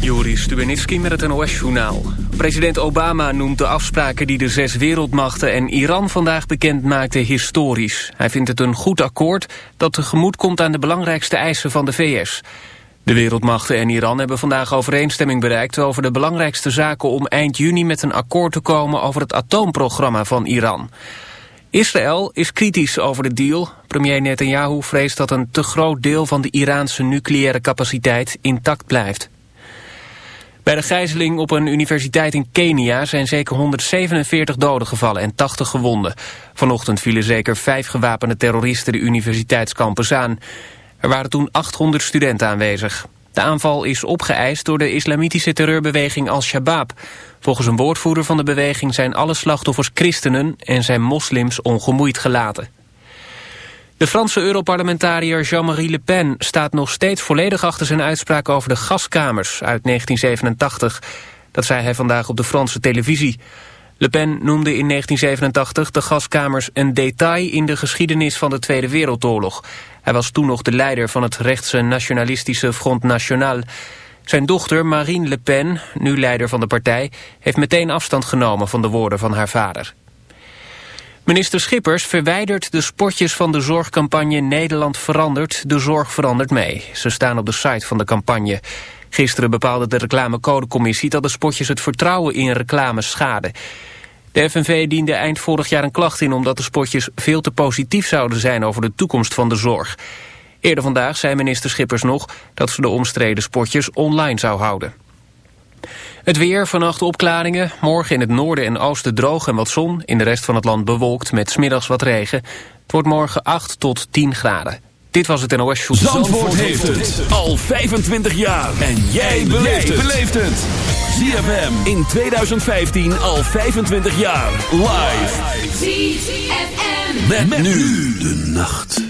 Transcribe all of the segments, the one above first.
Joris Stubenitski met het NOS-journaal. President Obama noemt de afspraken die de zes wereldmachten en Iran vandaag bekend maakten historisch. Hij vindt het een goed akkoord dat tegemoet komt aan de belangrijkste eisen van de VS. De wereldmachten en Iran hebben vandaag overeenstemming bereikt over de belangrijkste zaken om eind juni met een akkoord te komen over het atoomprogramma van Iran. Israël is kritisch over de deal. Premier Netanyahu vreest dat een te groot deel van de Iraanse nucleaire capaciteit intact blijft. Bij de gijzeling op een universiteit in Kenia zijn zeker 147 doden gevallen en 80 gewonden. Vanochtend vielen zeker vijf gewapende terroristen de universiteitscampus aan. Er waren toen 800 studenten aanwezig. De aanval is opgeëist door de islamitische terreurbeweging Al-Shabaab. Volgens een woordvoerder van de beweging zijn alle slachtoffers christenen en zijn moslims ongemoeid gelaten. De Franse Europarlementariër Jean-Marie Le Pen staat nog steeds volledig achter zijn uitspraak over de gaskamers uit 1987. Dat zei hij vandaag op de Franse televisie. Le Pen noemde in 1987 de gaskamers een detail in de geschiedenis van de Tweede Wereldoorlog. Hij was toen nog de leider van het rechtse nationalistische Front National. Zijn dochter Marine Le Pen, nu leider van de partij, heeft meteen afstand genomen van de woorden van haar vader. Minister Schippers verwijdert de spotjes van de zorgcampagne Nederland verandert, de zorg verandert mee. Ze staan op de site van de campagne. Gisteren bepaalde de reclamecodecommissie dat de spotjes het vertrouwen in reclame schaden. De FNV diende eind vorig jaar een klacht in omdat de spotjes veel te positief zouden zijn over de toekomst van de zorg. Eerder vandaag zei minister Schippers nog dat ze de omstreden spotjes online zou houden. Het weer, vannacht opklaringen. Morgen in het noorden en oosten droog en wat zon. In de rest van het land bewolkt met smiddags wat regen. Het wordt morgen 8 tot 10 graden. Dit was het NOS Show. Zandvoort, Zandvoort heeft het al 25 jaar. En jij beleeft het. ZFM in 2015 al 25 jaar. Live. ZFM. Met, met nu de nacht.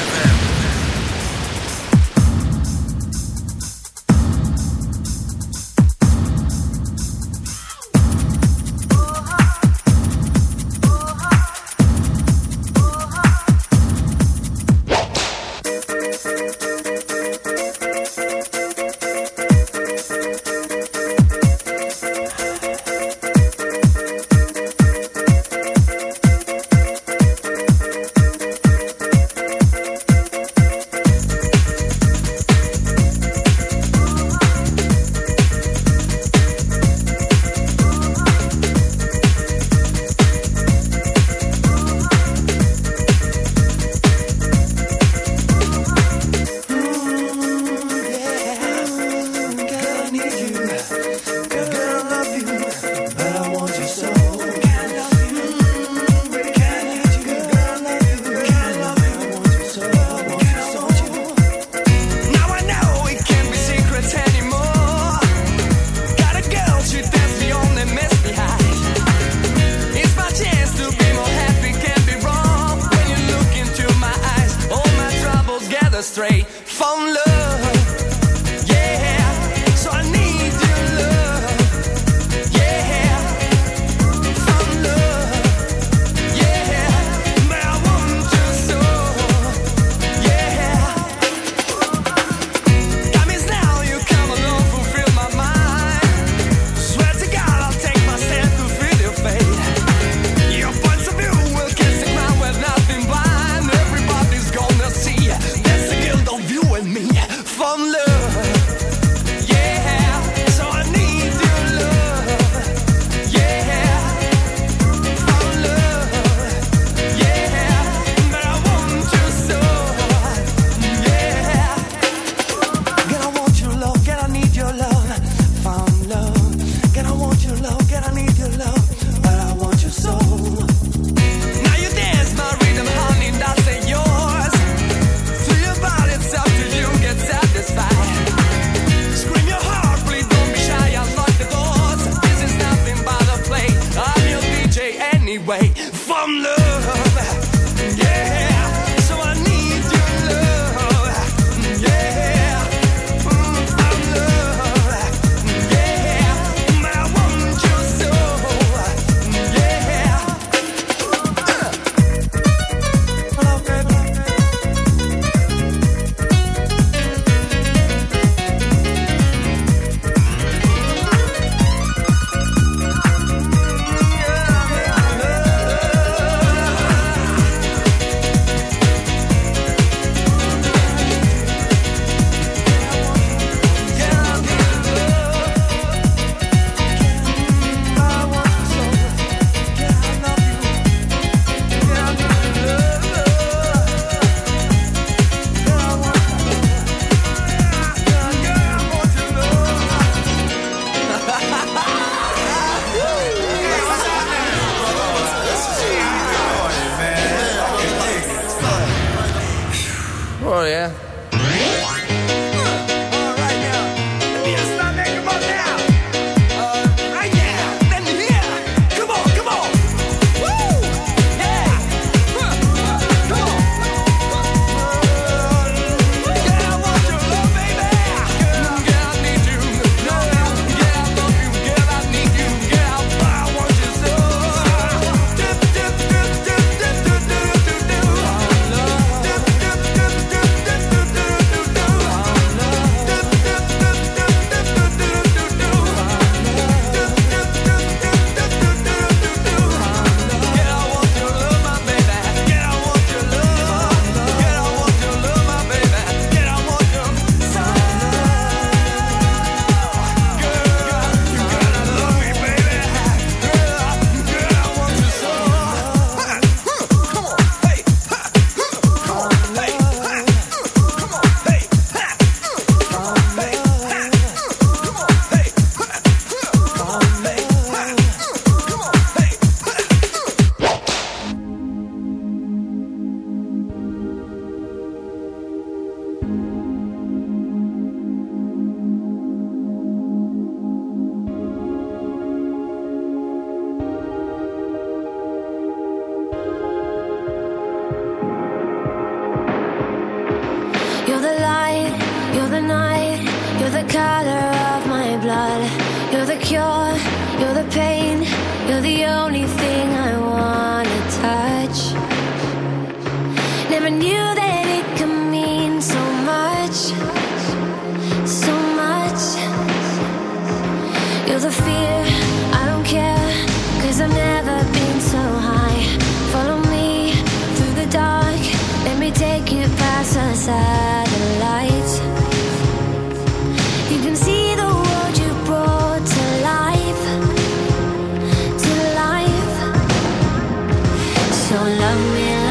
me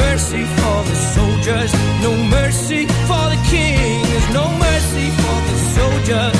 mercy for the soldiers, no mercy for the king. There's no mercy for the soldiers.